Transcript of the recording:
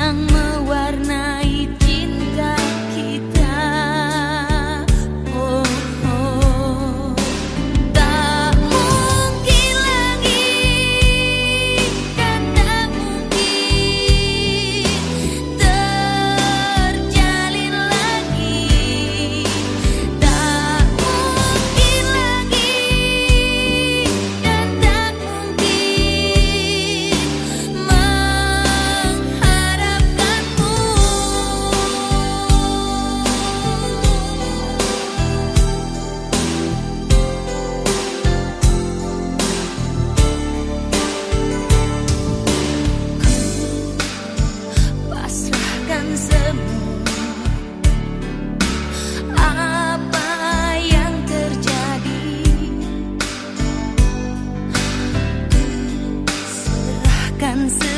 让。and